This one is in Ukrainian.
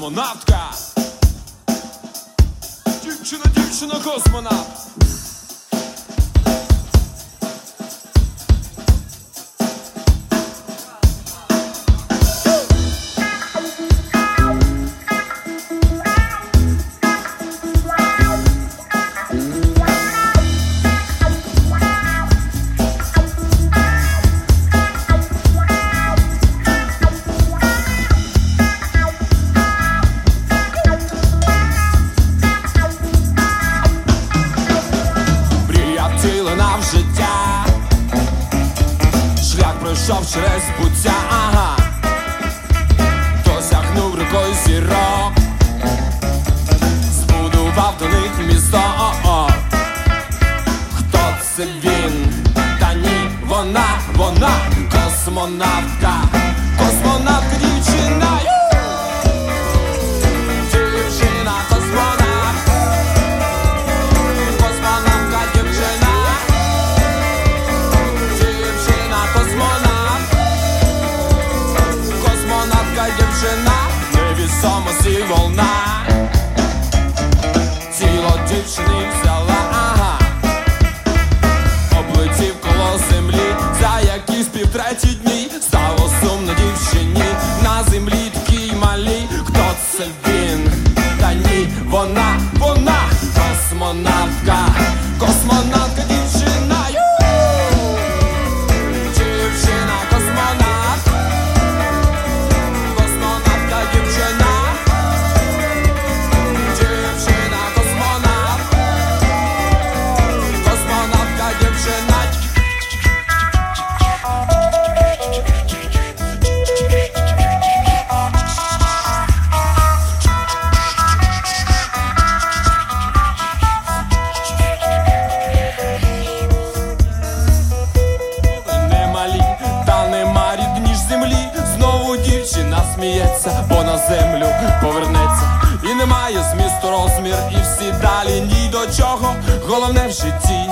космонавтка. Дівчина, дівчина, космонавт. Життя. Шлях пройшов через буття, ага. Досягнув рукою зірок. Збудував до них місто. О-о. Хто це він? Та ні, вона, вона, космонавтка, космонавтка дівчини взяла, ага. Коло землі за якісь півтреті дні Стало сумно дівчині на землі такій малій Хто це він? Та ні, вона, вона Космонавтка, дівчина сміється, бо на землю повернеться. І немає змісту розмір, і всі далі ні до чого. Головне в житті